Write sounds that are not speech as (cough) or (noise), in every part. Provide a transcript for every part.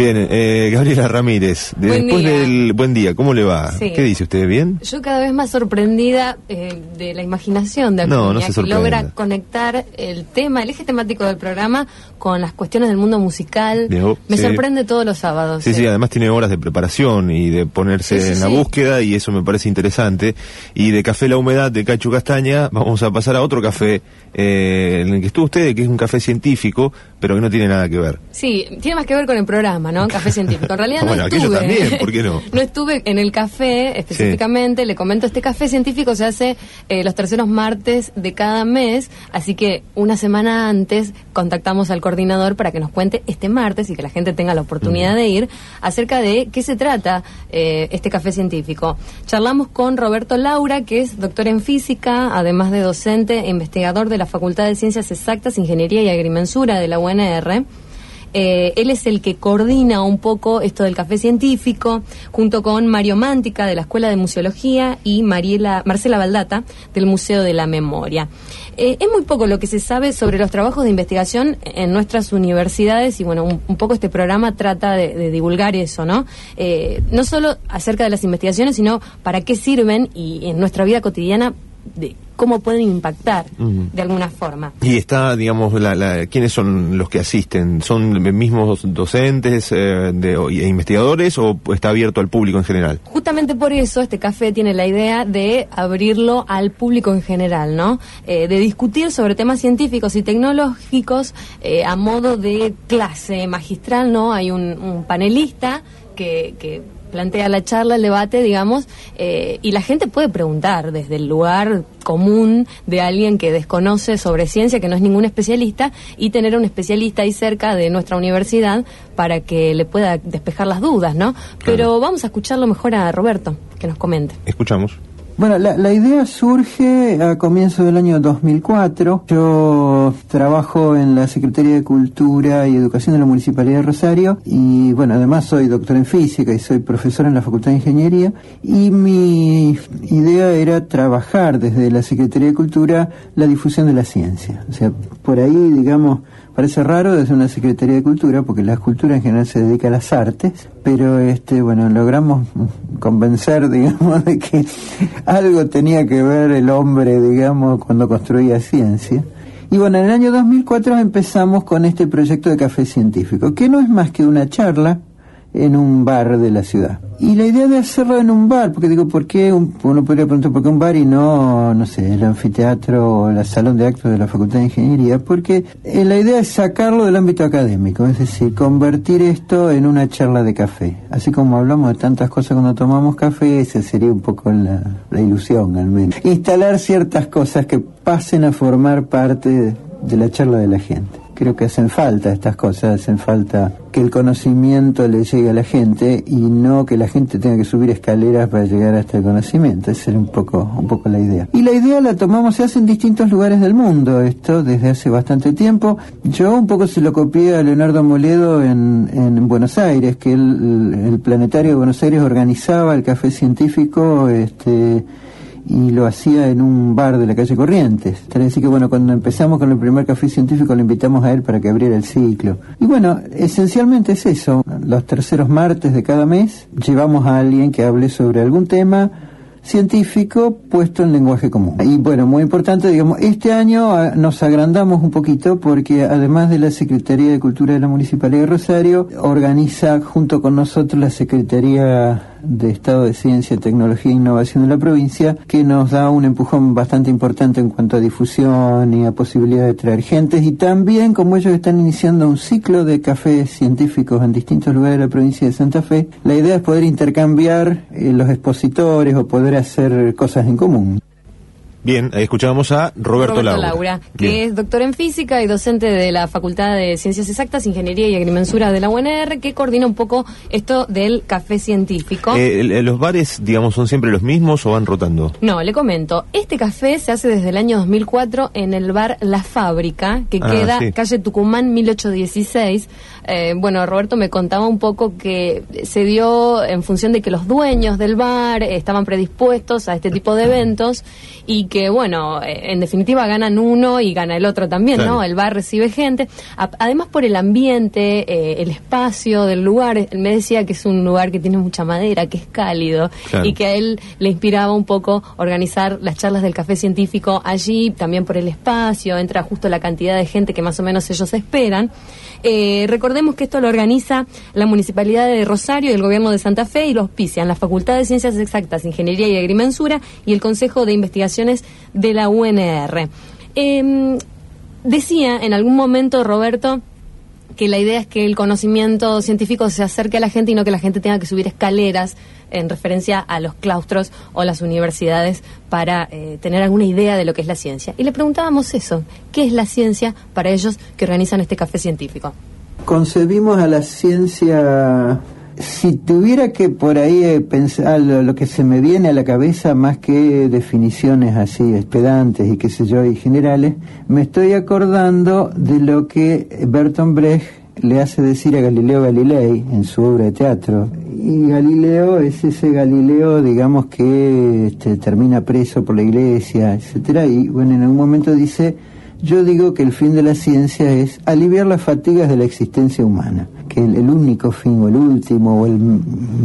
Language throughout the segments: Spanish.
Bien, eh, Gabriela Ramírez, de- Buen después día. del buen día, ¿cómo le va? Sí. ¿Qué dice usted? ¿Bien? Yo cada vez más sorprendida eh, de la imaginación de No, Acuña, no se que logra conectar el tema, el eje temático del programa con las cuestiones del mundo musical. Me sí. sorprende todos los sábados. Sí, sí, además tiene horas de preparación y de ponerse en la búsqueda y eso me parece interesante. Y de Café La Humedad de Cacho Castaña vamos a pasar a otro café eh, en el que estuvo usted, que es un café científico, pero que no tiene nada que ver. Sí, tiene más que ver con el programa, ¿no? Café Científico. En realidad (laughs) no Bueno, estuve. también, ¿por qué no? (laughs) No estuve en el café específicamente. Le comento, este café científico se hace eh, los terceros martes de cada mes. Así que una semana antes contactamos al coordinador para que nos cuente este martes y que la gente tenga la oportunidad de ir acerca de qué se trata eh, este café científico. Charlamos con Roberto Laura, que es doctor en física, además de docente e investigador de la Facultad de Ciencias Exactas, Ingeniería y Agrimensura de la UNR. Eh, él es el que coordina un poco esto del café científico, junto con Mario Mántica de la Escuela de Museología y Mariela, Marcela Baldata del Museo de la Memoria. Eh, es muy poco lo que se sabe sobre los trabajos de investigación en nuestras universidades y bueno, un, poco este programa trata de, de divulgar eso, ¿no? Eh, no solo acerca de las investigaciones, sino para qué sirven y en nuestra vida cotidiana de cómo pueden impactar de alguna forma. Y está, digamos, la, la- ¿quiénes son los que asisten? ¿Son mismos docentes eh, de- e investigadores o está abierto al público en general? Justamente por eso este café tiene la idea de abrirlo al público en general, ¿no? Eh, de discutir sobre temas científicos y tecnológicos eh, a modo de clase magistral, ¿no? Hay un, un panelista que, que plantea la charla, el debate, digamos, eh, y la gente puede preguntar desde el lugar común de alguien que desconoce sobre ciencia, que no es ningún especialista, y tener a un especialista ahí cerca de nuestra universidad para que le pueda despejar las dudas, ¿no? Pero vamos a escucharlo mejor a Roberto, que nos comente. Escuchamos. Bueno, la, la idea surge a comienzo del año 2004. Yo trabajo en la Secretaría de Cultura y Educación de la Municipalidad de Rosario y bueno, además soy doctor en física y soy profesor en la Facultad de Ingeniería y mi idea era trabajar desde la Secretaría de Cultura la difusión de la ciencia. O sea, por ahí, digamos, Parece raro desde una Secretaría de Cultura, porque la cultura en general se dedica a las artes, pero este, bueno, logramos convencer, (laughs) digamos, de que algo tenía que ver el hombre, digamos, cuando construía ciencia. Y bueno, en el año 2004 empezamos con este proyecto de café científico, que no es más que una charla en un bar de la ciudad. Y la idea de hacerlo en un bar, porque digo, ¿por qué? Un- uno podría preguntar, ¿por qué un bar y no, no sé, el anfiteatro o el salón de actos de la Facultad de Ingeniería? Porque eh, la idea es sacarlo del ámbito académico, es decir, convertir esto en una charla de café. Así como hablamos de tantas cosas cuando tomamos café, esa sería un poco la, la ilusión al menos. Instalar ciertas cosas que pasen a formar parte de, de la charla de la gente creo que hacen falta estas cosas, hacen falta que el conocimiento le llegue a la gente y no que la gente tenga que subir escaleras para llegar hasta el conocimiento. Esa era un poco, un poco la idea. Y la idea la tomamos, se hace en distintos lugares del mundo, esto desde hace bastante tiempo. Yo un poco se lo copié a Leonardo Moledo en, en Buenos Aires, que el, el Planetario de Buenos Aires organizaba el café científico, este y lo hacía en un bar de la calle Corrientes. Tal decir que bueno, cuando empezamos con el primer café científico lo invitamos a él para que abriera el ciclo. Y bueno, esencialmente es eso. Los terceros martes de cada mes llevamos a alguien que hable sobre algún tema científico puesto en lenguaje común. Y bueno, muy importante, digamos, este año ah, nos agrandamos un poquito porque además de la Secretaría de Cultura de la Municipalidad de Rosario, organiza junto con nosotros la Secretaría de Estado de Ciencia, Tecnología e Innovación de la provincia, que nos da un empujón bastante importante en cuanto a difusión y a posibilidad de traer gentes. Y también, como ellos están iniciando un ciclo de cafés científicos en distintos lugares de la provincia de Santa Fe, la idea es poder intercambiar eh, los expositores o poder hacer cosas en común. Bien, ahí escuchábamos a Roberto, Laura. que Bien. es doctor en física y docente de la Facultad de Ciencias Exactas, Ingeniería y Agrimensura de la UNR, que coordina un poco esto del café científico. Eh, ¿Los bares, digamos, son siempre los mismos o van rotando? No, le comento. Este café se hace desde el año 2004 en el bar La Fábrica, que Ah, queda sí. calle Tucumán 1816. Eh, bueno, Roberto me contaba un poco que se dio en función de que los dueños del bar estaban predispuestos a este tipo de eventos y que, bueno, eh, en definitiva ganan uno y gana el otro también, ¿no? El bar recibe gente. además por el ambiente, eh, el espacio del lugar, él me decía que es un lugar que tiene mucha madera, que es cálido y que a él le inspiraba un poco organizar las charlas del café científico allí, también por el espacio, entra justo la cantidad de gente que más o menos ellos esperan. Eh, recordemos que esto lo organiza la Municipalidad de Rosario y el Gobierno de Santa Fe y lo auspician la Facultad de Ciencias Exactas, Ingeniería y Agrimensura y el Consejo de Investigaciones de la UNR. Em, decía en algún momento Roberto que la idea es que el conocimiento científico se acerque a la gente y no que la gente tenga que subir escaleras en referencia a los claustros o las universidades para eh, tener alguna idea de lo que es la ciencia. Y le preguntábamos eso, ¿qué es la ciencia para ellos que organizan este café científico? Concebimos a la ciencia si tuviera que por ahí eh, pensar lo, que se me viene a la cabeza más que definiciones así espedantes y qué sé yo y generales, me estoy acordando de lo que Bertolt Brecht le hace decir a Galileo Galilei en su obra de teatro. Y Galileo es ese Galileo, digamos, que este, termina preso por la iglesia, etcétera, y bueno, en algún momento dice, yo digo que el fin de la ciencia es aliviar las fatigas de la existencia humana que el, único fin o el último o el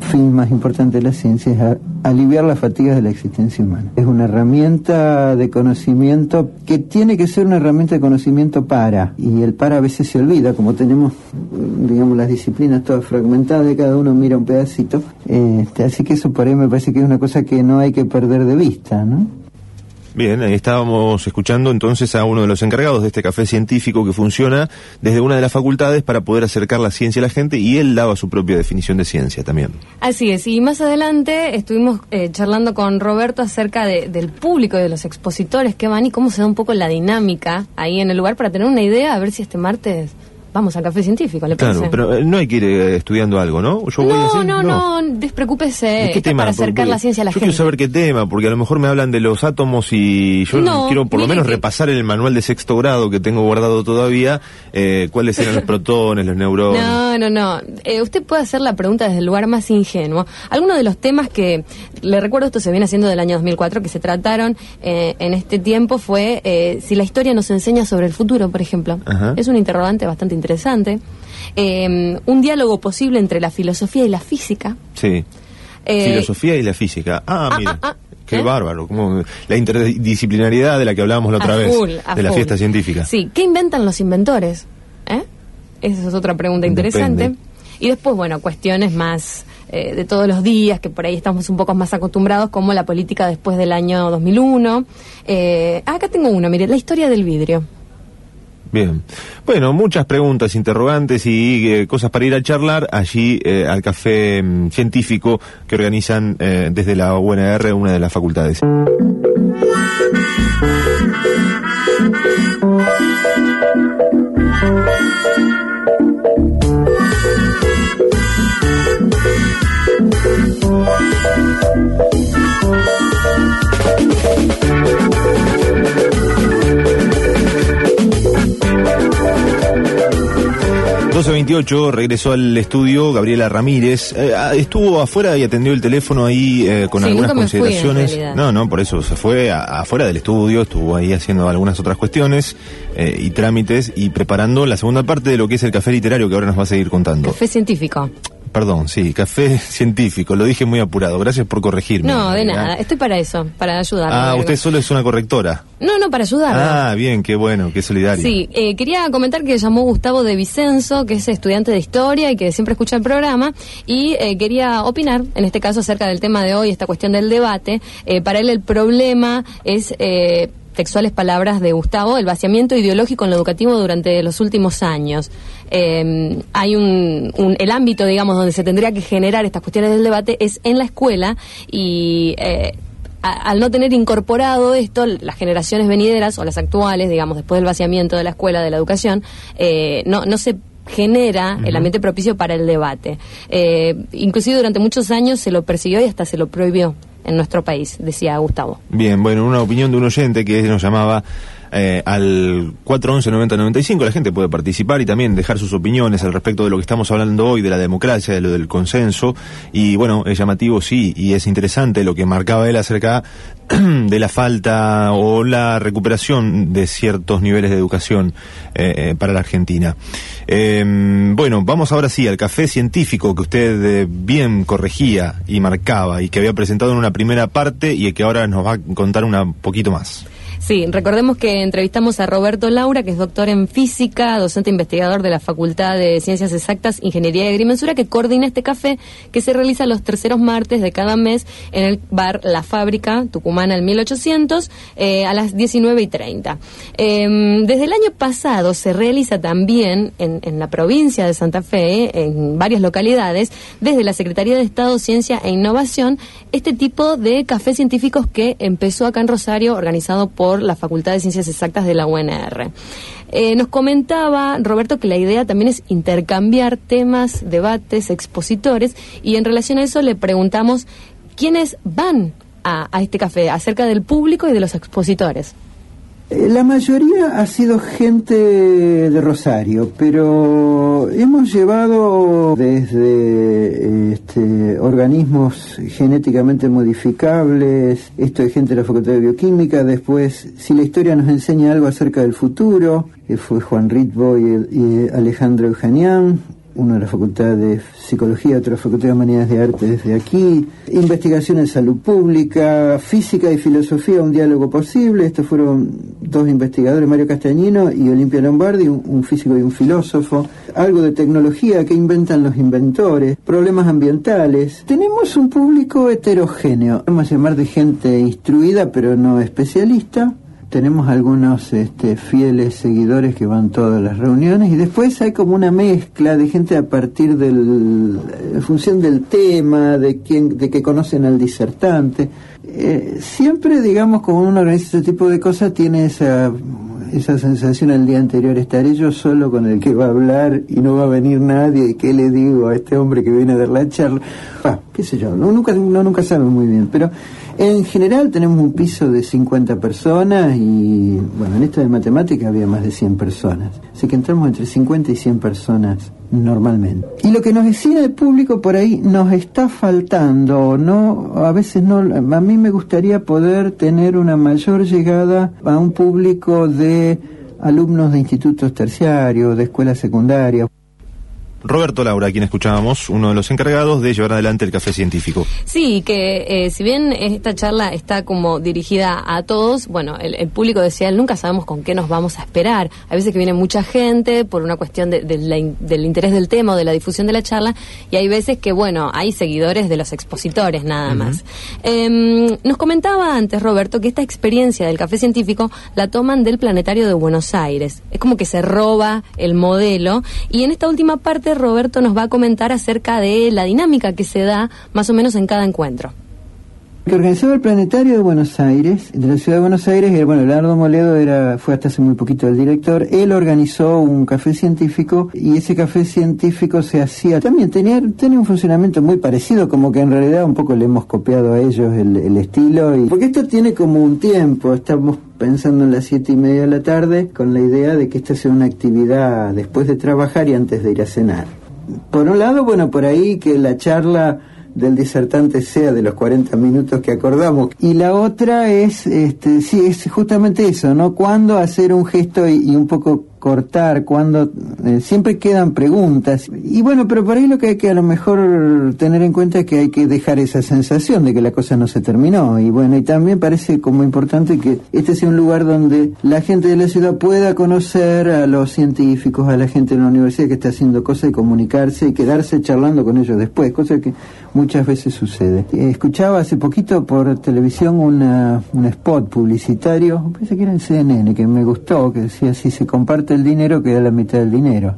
fin más importante de la ciencia es aliviar las fatigas de la existencia humana. Es una herramienta de conocimiento que tiene que ser una herramienta de conocimiento para, y el para a veces se olvida, como tenemos, digamos, las disciplinas todas fragmentadas, de cada uno mira un pedacito, este, así que eso por ahí me parece que es una cosa que no hay que perder de vista, ¿no? Bien, ahí estábamos escuchando entonces a uno de los encargados de este café científico que funciona desde una de las facultades para poder acercar la ciencia a la gente y él daba su propia definición de ciencia también. Así es, y más adelante estuvimos eh, charlando con Roberto acerca del público, de los expositores que van y cómo se da un poco la dinámica ahí en el lugar para tener una idea, a ver si este martes vamos al café científico, ¿le parece? Claro, pero eh, no hay que ir eh, estudiando algo, ¿no? no, no, no, despreocúpese. ¿Qué tema? Para acercar la ciencia a la gente. Yo quiero saber qué tema, porque a lo mejor me hablan de los átomos y yo quiero por lo menos repasar en el manual de sexto grado que tengo guardado todavía eh, cuáles eran los (laughs) protones, los neurones. No, no, no. usted puede hacer la pregunta desde el lugar más ingenuo. Algunos de los temas que, le recuerdo, esto se viene haciendo del año 2004, que se trataron en este tiempo fue si la historia nos enseña sobre el futuro, por ejemplo. Es un interrogante bastante interesante. Em, un diálogo posible entre la filosofía y la física. Sí. Eh, filosofía y la física. Ah, ah mira. Ah, ah, qué ¿eh? bárbaro. Como la interdisciplinariedad de la que hablábamos la otra vez. de la fiesta científica. Sí. ¿Qué inventan los inventores? ¿Eh? Esa es otra pregunta interesante. Y después, bueno, cuestiones más de todos los días, que por ahí estamos un poco más acostumbrados, como la política después del año 2001. acá tengo uno, mire, la historia del vidrio. Bien. Bueno, muchas preguntas, interrogantes y eh, cosas para ir a charlar allí eh, al café mm, científico que organizan eh, desde la UNR, una de las facultades. 12.28 regresó al estudio Gabriela Ramírez. Eh, ah, estuvo afuera y atendió el teléfono ahí eh, con algunas consideraciones. no, no, por eso se fue afuera del estudio, estuvo ahí haciendo algunas otras cuestiones eh, y trámites y preparando la segunda parte de lo que es el café literario que ahora nos va a seguir contando. Café científico. Perdón, sí, café (laughs) científico, lo dije muy apurado. Gracias por corregirme. No, de nada, estoy para eso, para ayudar. Ah, usted solo es una correctora. No, no, para ayudar. Ah, bien, qué bueno, qué solidario. Sí, eh, quería comentar que llamó Gustavo de Vicenzo, que es estudiante de historia y que siempre escucha el programa, y eh, quería opinar, en este caso, acerca del tema de hoy, esta cuestión del debate. Eh, para él el problema es textuales palabras de Gustavo, el vaciamiento ideológico en lo educativo durante los últimos años. Eh, hay un, el ámbito, digamos, donde se tendría que generar estas cuestiones del debate es en la escuela y eh, al no tener incorporado esto, las generaciones venideras o las actuales, digamos, después del vaciamiento de la escuela, de la educación, eh, no, no se genera el ambiente propicio para el debate. inclusive durante muchos años se lo persiguió y hasta se lo prohibió en nuestro país, decía Gustavo. Bien, bueno, una opinión de un oyente que nos llamaba eh, al 411-9095. La gente puede participar y también dejar sus opiniones al respecto de lo que estamos hablando hoy, de la democracia, de lo del consenso. Y bueno, es llamativo, sí, y es interesante lo que marcaba él acerca (clears throat) de la falta o la recuperación de ciertos niveles de educación eh, eh, para la Argentina. Em, bueno, vamos ahora sí al café científico que usted bien corregía y marcaba y que había presentado en una primera parte y que ahora nos va a contar un poquito más. Sí, recordemos que entrevistamos a Roberto Laura, que es doctor en física, docente investigador de la Facultad de Ciencias Exactas, Ingeniería y Agrimensura, que coordina este café que se realiza los terceros martes de cada mes en el bar La Fábrica, Tucumán al 1800, eh, a las 19 y 30. Em, desde el año pasado se realiza también en, en, la provincia de Santa Fe, en varias localidades, desde la Secretaría de Estado, Ciencia e Innovación, este tipo de cafés científicos que empezó acá en Rosario, organizado por la Facultad de Ciencias Exactas de la UNR. Eh, nos comentaba Roberto que la idea también es intercambiar temas, debates, expositores y en relación a eso le preguntamos quiénes van a este café, acerca del público y de los expositores. Eh, la mayoría ha sido gente de Rosario, pero hemos llevado desde este, organismos genéticamente modificables, esto de gente de la Facultad de Bioquímica, después, si la historia nos enseña algo acerca del futuro, fue Juan Ritbo y, Alejandro Eugenian, uno de la Facultad de Psicología, otro de la Facultad de Humanidades de Arte desde aquí, investigación en salud pública, física y filosofía, un diálogo posible. Estos fueron dos investigadores, Mario Castañino y Olimpia Lombardi, un, físico y un filósofo. Algo de tecnología, que inventan los inventores, problemas ambientales. Tenemos un público heterogéneo, vamos a llamar de gente instruida pero no especialista tenemos algunos este, fieles seguidores que van todas las reuniones y después hay como una mezcla de gente a partir del en función del tema de quién de que conocen al disertante. Eh, siempre digamos como uno organiza ese tipo de cosas tiene esa esa sensación el día anterior estaré yo solo con el que va a hablar y no va a venir nadie y qué le digo a este hombre que viene a dar la charla ah, qué sé yo no nunca no nunca saben muy bien pero en general tenemos un piso de 50 personas y, bueno, en esta de matemática había más de 100 personas. Así que entramos entre 50 y 100 personas normalmente. Y lo que nos decía el público por ahí nos está faltando, no, a veces no, a mí me gustaría poder tener una mayor llegada a un público de alumnos de institutos terciarios, de escuelas secundarias. Roberto Laura, quien escuchábamos, uno de los encargados de llevar adelante el café científico. Sí, que eh, si bien esta charla está como dirigida a todos, bueno, el, público decía, nunca sabemos con qué nos vamos a esperar. A veces que viene mucha gente por una cuestión de, del interés del tema o de la difusión de la charla, y hay veces que, bueno, hay seguidores de los expositores nada más. Em, nos comentaba antes, Roberto, que esta experiencia del café científico la toman del Planetario de Buenos Aires. Es como que se roba el modelo, y en esta última parte Roberto nos va a comentar acerca de la dinámica que se da más o menos en cada encuentro que organizaba el Planetario de Buenos Aires, de la ciudad de Buenos Aires, y bueno, Leonardo Moledo era, fue hasta hace muy poquito el director, él organizó un café científico y ese café científico se hacía, también tenía, un funcionamiento muy parecido, como que en realidad un poco le hemos copiado a ellos el, estilo, y, porque esto tiene como un tiempo, estamos pensando en las siete y media de la tarde con la idea de que esta sea una actividad después de trabajar y antes de ir a cenar. Por un lado, bueno, por ahí que la charla del disertante sea de los 40 minutos que acordamos. Y la otra es, este, sí, es justamente eso, ¿no? Cuando hacer un gesto y un poco cortar, cuando eh, siempre quedan preguntas. Y bueno, pero por ahí lo que hay que a lo mejor tener en cuenta es que hay que dejar esa sensación de que la cosa no se terminó. Y bueno, y también parece como importante que este sea un lugar donde la gente de la ciudad pueda conocer a los científicos, a la gente de la universidad que está haciendo cosas y comunicarse y quedarse charlando con ellos después, cosa que muchas veces sucede. Escuchaba hace poquito por televisión una, un spot publicitario, parece que era en CNN, que me gustó, que decía si se comparte el dinero, queda la mitad del dinero.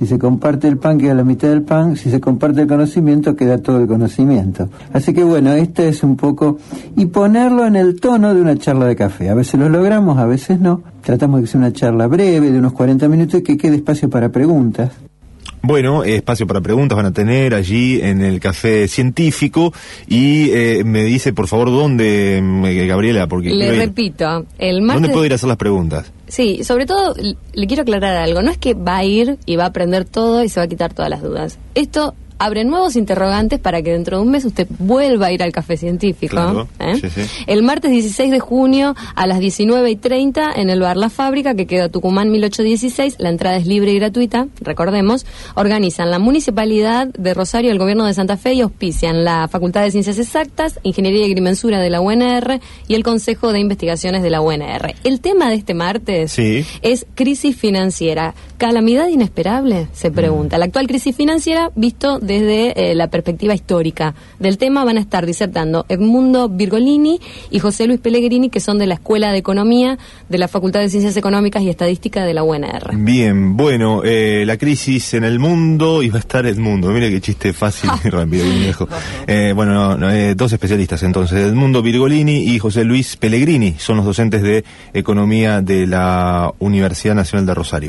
Si se comparte el pan, queda la mitad del pan. Si se comparte el conocimiento, queda todo el conocimiento. Así que bueno, este es un poco... Y ponerlo en el tono de una charla de café. A veces lo logramos, a veces no. Tratamos de que sea una charla breve, de unos 40 minutos, y que quede espacio para preguntas. Bueno, espacio para preguntas van a tener allí en el café científico y eh, me dice por favor dónde, eh, Gabriela, porque... Le repito, el martes... ¿Dónde puedo ir a hacer las preguntas? Sí, sobre todo le quiero aclarar algo, no es que va a ir y va a aprender todo y se va a quitar todas las dudas. Esto abre nuevos interrogantes para que dentro de un mes usted vuelva a ir al café científico. ¿eh? El martes 16 de junio a las 19 y 30 en el bar La Fábrica, que queda Tucumán 1816. La entrada es libre y gratuita, recordemos. Organizan la Municipalidad de Rosario, el Gobierno de Santa Fe y auspician la Facultad de Ciencias Exactas, Ingeniería y Agrimensura de la UNR y el Consejo de Investigaciones de la UNR. El tema de este martes es crisis financiera. ¿Calamidad inesperable? Se pregunta. La actual crisis financiera visto desde eh, la perspectiva histórica del tema van a estar disertando Edmundo Virgolini y José Luis Pellegrini, que son de la Escuela de Economía de la Facultad de Ciencias Económicas y Estadística de la UNR. Bien, bueno, eh, la crisis en el mundo y va a estar Edmundo. Mire qué chiste fácil y (laughs) rápido, viejo. Eh, bueno, dos especialistas entonces, Edmundo Virgolini y José Luis Pellegrini, son los docentes de Economía de la Universidad Nacional de Rosario.